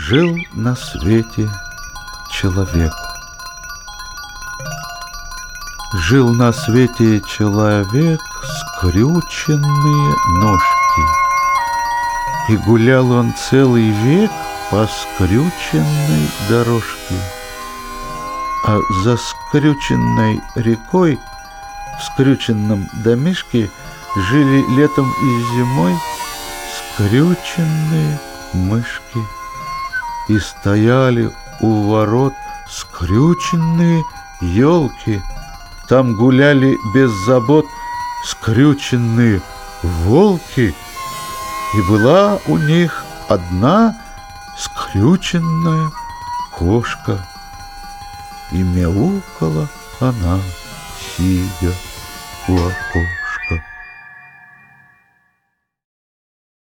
Жил на свете человек. Жил на свете человек, скрюченные ножки. И гулял он целый век по скрюченной дорожке. А за скрюченной рекой в скрюченном домишке жили летом и зимой скрюченные мышки. И стояли у ворот скрюченные елки. Там гуляли без забот скрюченные волки. И была у них одна скрюченная кошка. И мяукала она, сидя у окошка.